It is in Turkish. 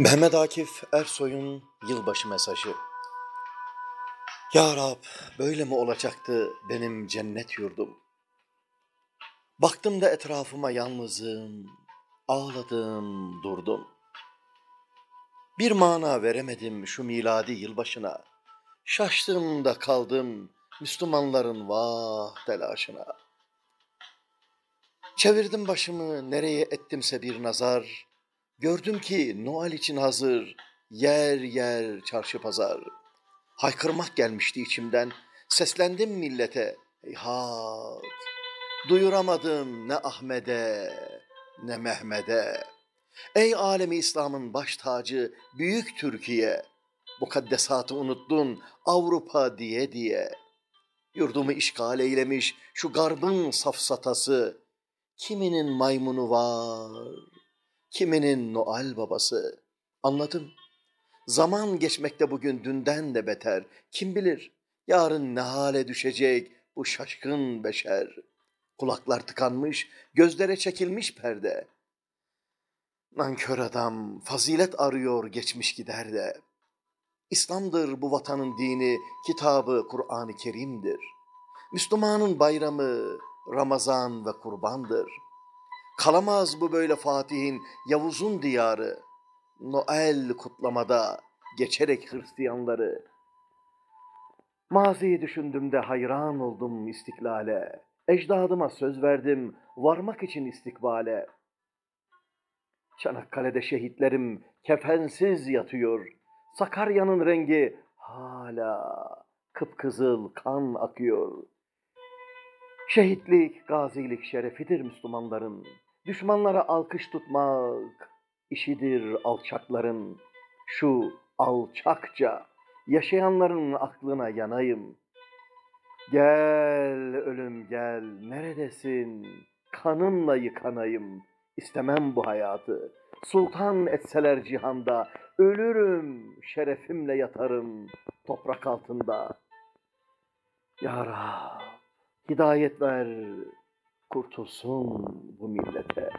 Mehmet Akif Ersoy'un yılbaşı mesajı. Ya Rab, böyle mi olacaktı benim cennet yurdum? Baktım da etrafıma yalnızım, ağladım, durdum. Bir mana veremedim şu miladi yılbaşına. Şaştım da kaldım Müslümanların vah telaşına. Çevirdim başımı nereye ettimse bir nazar. Gördüm ki Noel için hazır yer yer çarşı pazar. Haykırmak gelmişti içimden. Seslendim millete. Heyhat. Duyuramadım ne Ahmet'e ne Mehmet'e. Ey alemi İslam'ın baş tacı büyük Türkiye. Mukaddesatı unuttun Avrupa diye diye. Yurdumu işgal eylemiş şu garbın safsatası. Kiminin maymunu var, kiminin Noel babası. Anladım. Zaman geçmekte bugün dünden de beter. Kim bilir yarın ne hale düşecek bu şaşkın beşer. Kulaklar tıkanmış, gözlere çekilmiş perde. Nankör adam fazilet arıyor geçmiş gider de. İslam'dır bu vatanın dini, kitabı Kur'an-ı Kerim'dir. Müslümanın bayramı Ramazan ve kurbandır. Kalamaz bu böyle Fatih'in Yavuz'un diyarı. Noel kutlamada geçerek Hristiyanları. Maziyi düşündüm de hayran oldum istiklale. Ecdadıma söz verdim varmak için istikbale. Çanakkale'de şehitlerim kefensiz yatıyor. Sakarya'nın rengi hala kıpkızıl kan akıyor. Şehitlik, gazilik şerefidir Müslümanların. Düşmanlara alkış tutmak işidir alçakların. Şu alçakça yaşayanların aklına yanayım. Gel ölüm gel neredesin? Kanınla yıkanayım. İstemem bu hayatı. Sultan etseler cihanda ölürüm şerefimle yatarım toprak altında. Ya Rab hidayet ver kurtulsun bu millete.